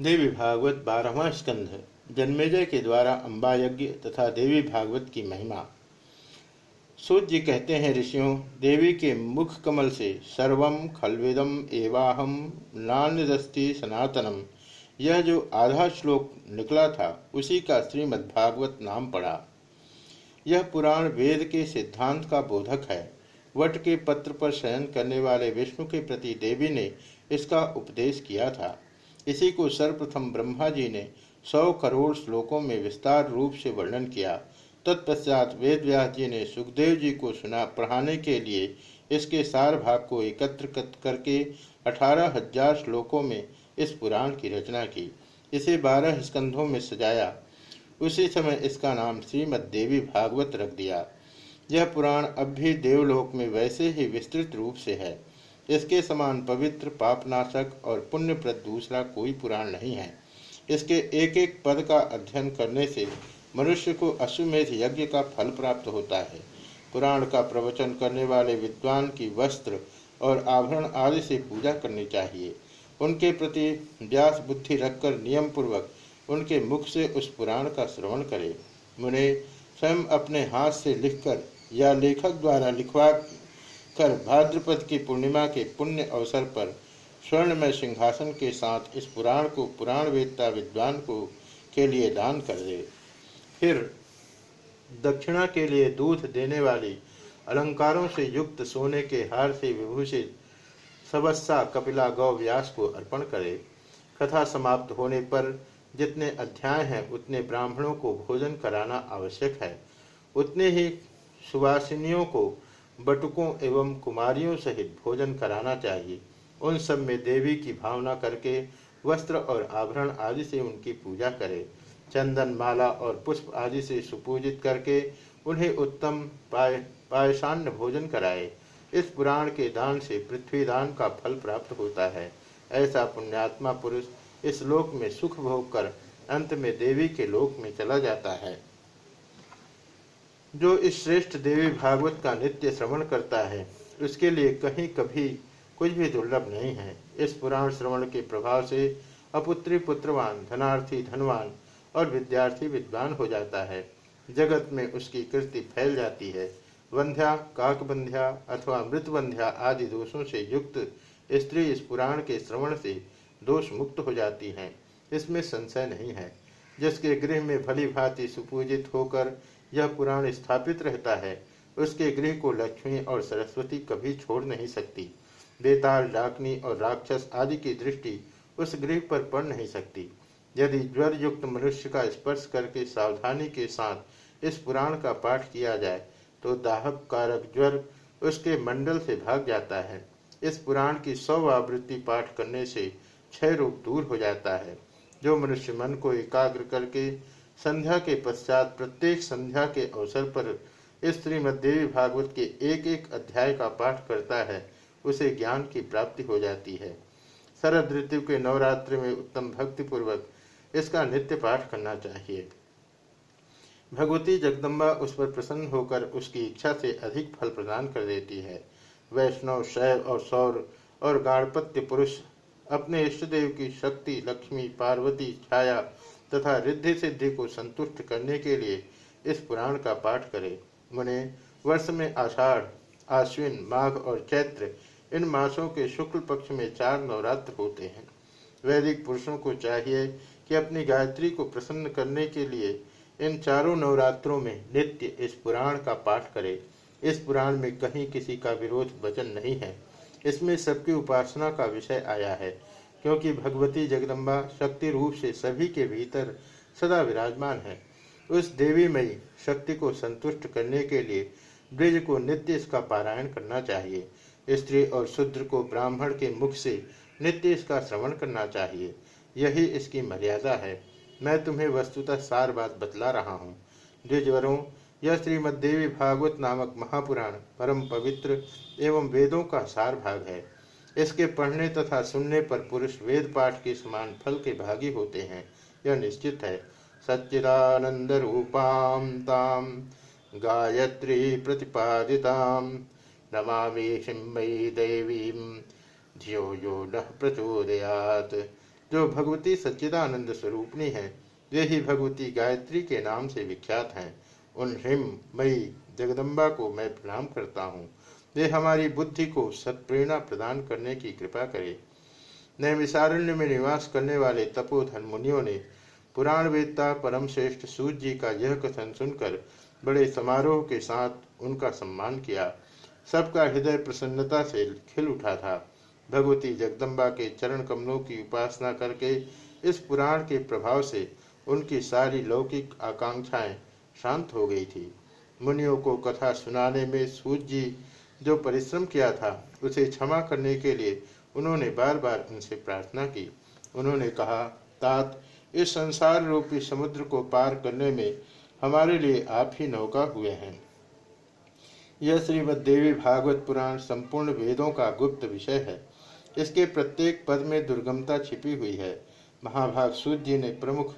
देवी भागवत बारहवा स्कंध, जन्मेजय के द्वारा अम्बा यज्ञ तथा देवी भागवत की महिमा। सूर्य कहते हैं, ऋषियों, देवी के मुख कमल से सर्वम खलविदम एवाहम नान्यदस्ति सनातनम। यह जो आधा श्लोक निकला था, उसी का श्रीमद्भागवत नाम पड़ा। यह पुराण वेद के सिद्धांत का बोधक है। वट के पत्र पर शयन करने वाले विष्णु के प्रति देवी ने इसका उपदेश किया था। इसी को सर्वप्रथम ब्रह्मा जी ने सौ करोड़ श्लोकों में विस्तार रूप से वर्णन किया। तत्पश्चात वेद व्यास जी ने सुखदेव जी को सुना पढ़ाने के लिए इसके सार भाग को एकत्र करके अठारह हज़ार श्लोकों में इस पुराण की रचना की। इसे बारह स्कंधों में सजाया। उसी समय इसका नाम श्रीमद देवी भागवत रख दिया। यह पुराण अब भी देवलोक में वैसे ही विस्तृत रूप से है। इसके समान पवित्र, पापनाशक और पुण्यप्रद दूसरा कोई पुराण नहीं है। इसके एक एक पद का अध्ययन करने से मनुष्य को अश्वमेध यज्ञ का फल प्राप्त होता है। पुराण का प्रवचन करने वाले विद्वान की वस्त्र और आभरण आदि से पूजा करनी चाहिए। उनके प्रति व्यास बुद्धि रखकर नियम पूर्वक उनके मुख से उस पुराण का श्रवण करे। मुने, स्वयं अपने हाथ से लिखकर या लेखक द्वारा लिखवा कर भाद्रपद की पूर्णिमा के पुण्य अवसर पर स्वर्ण में सिंहासन के साथ इस पुराण को पुराण वेदता विद्वान को के लिए दान कर दे। फिर दक्षिणा के लिए दूध देने वाली अलंकारों से युक्त सोने के हार से विभूषित सबस्सा कपिला गौ व्यास को अर्पण करे। कथा समाप्त होने पर जितने अध्याय हैं, उतने ब्राह्मणों को भोजन कराना आवश्यक है। उतने ही सुवासिनियों को बटुकों एवं कुमारियों सहित भोजन कराना चाहिए। उन सब में देवी की भावना करके वस्त्र और आभरण आदि से उनकी पूजा करें। चंदन, माला और पुष्प आदि से सुपूजित करके उन्हें उत्तम पाय पायशान्य भोजन कराए। इस पुराण के दान से पृथ्वी दान का फल प्राप्त होता है। ऐसा पुण्यात्मा पुरुष इस लोक में सुख भोग कर अंत में देवी के लोक में चला जाता है। जो इस श्रेष्ठ देवी भागवत का नित्य श्रवण करता है, उसके लिए कहीं कभी कुछ भी दुर्लभ नहीं है। इस पुराण श्रवण के प्रभाव से अपुत्री पुत्रवान, धनार्थी धनवान और विद्यार्थी विद्वान हो जाता है। जगत में उसकी कृति फैल जाती है। वंध्या काकबंध्या अथवा मृतबंध्या आदि दोषों से युक्त स्त्री इस पुराण के श्रवण से दोष मुक्त हो जाती हैं। इसमें संशय नहीं है। जिसके गृह में भली भांति सुपूजित होकर यह पुराण स्थापित रहता है। उसके गृह को लक्ष्मी और सरस्वती कभी छोड़ नहीं सकती। बेताल, डाकनी और राक्षस आदि की दृष्टि उस गृह पर पड़ नहीं सकती। यदि ज्वर युक्त मनुष्य का स्पर्श करके सावधानी के साथ इस पुराण का पाठ किया जाए तो दाहक कारक ज्वर उसके मंडल से भाग जाता है। इस पुराण की सौ आवृत्ति पाठ करने से क्षय रूप दूर हो जाता है। जो मनुष्य मन को एकाग्र करके संध्या के पश्चात प्रत्येक संध्या के अवसर पर इस श्रीमदेवी भागवत के एक एक अध्याय का पाठ करता है, उसे ज्ञान की प्राप्ति हो जाती है। शरद ऋतु के नवरात्र में उत्तम भक्ति पूर्वक इसका नित्य पाठ करना चाहिए। भगवती जगदम्बा उस पर प्रसन्न होकर उसकी इच्छा से अधिक फल प्रदान कर देती है। वैष्णव, शैव और सौर और गाणपत्य पुरुष अपने इष्ट देव की शक्ति, लक्ष्मी, पार्वती, छाया तथा रिद्धि सिद्धि को संतुष्ट करने के लिए इस पुराण का पाठ करें। मुने, वर्ष में आषाढ़, आश्विन, माघ और चैत्र, इन मासों के शुक्ल पक्ष में चार नवरात्र होते हैं। वैदिक पुरुषों को चाहिए कि अपनी गायत्री को प्रसन्न करने के लिए इन चारों नवरात्रों में नित्य इस पुराण का पाठ करें। इस पुराण में कहीं किसी का विरोध वचन नहीं है। इसमें सबकी उपासना का विषय आया है। क्योंकि भगवती जगदम्बा शक्ति रूप से सभी के भीतर सदा विराजमान है। उस देवी मई शक्ति को संतुष्ट करने के लिए ब्रिज को नित्य इसका पारायण करना चाहिए। स्त्री और शूद्र को ब्राह्मण के मुख से नित्य इसका श्रवण करना चाहिए। यही इसकी मर्यादा है। मैं तुम्हें वस्तुतः सार बात बतला रहा हूँ। द्विजवरों यह श्रीमद्देवी भागवत नामक महापुराण परम पवित्र एवं वेदों का सार भाग है। इसके पढ़ने तथा सुनने पर पुरुष वेद पाठ के समान फल के भागी होते हैं। यह निश्चित है। सच्चिदानंद रूपाम ताम गायत्री प्रतिपादिताम नमामि शिम्मयी देवी धियो यो न प्रचोदयात। जो भगवती सच्चिदानंद स्वरूपणी है, वे ही भगवती गायत्री के नाम से विख्यात हैं। उन हिम मई जगदम्बा को मैं प्रणाम करता हूँ। वे हमारी बुद्धि को सत्प्रेरणा प्रदान करने की कृपा करे। नैमिसारण्य में निवास करने वाले तपोधन मुनियों ने पुराण वेदता परम श्रेष्ठ सूर्य जी का यह कथन सुनकर बड़े समारोह के साथ उनका सम्मान किया। सबका हृदय प्रसन्नता से खिल उठा था। भगवती जगदम्बा के चरण कमलों की उपासना करके इस पुराण के प्रभाव से उनकी सारी लौकिक आकांक्षाएँ शांत हो गई थी। मुनियों को कथा सुनाने में सूर्य जी जो परिश्रम किया था, उसे क्षमा करने के लिए उन्होंने बार बार उनसे प्रार्थना की। उन्होंने कहा, तात, इस संसार रूपी समुद्र को पार करने में हमारे लिए आप ही नौका हुए हैं। यह श्रीमद देवी भागवत पुराण संपूर्ण वेदों का गुप्त विषय है। इसके प्रत्येक पद में दुर्गमता छिपी हुई है। महाभाग सूर्य जी ने प्रमुख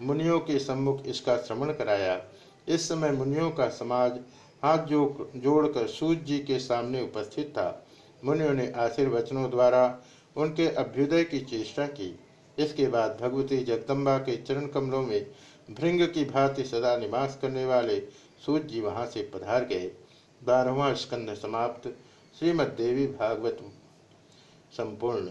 मुनियों के सम्मुख इसका श्रवण कराया। इस समय मुनियों का समाज हाथ जो जोड़कर सूर्य जी के सामने उपस्थित था। मुनियों ने आशीर्वचनों द्वारा उनके अभ्युदय की चेष्टा की। इसके बाद भगवती जगदम्बा के चरण कमलों में भृंग की भांति सदा निवास करने वाले सूर्य जी वहाँ से पधार गए। बारहवा स्कंध समाप्त। श्रीमद देवी भागवत संपूर्ण।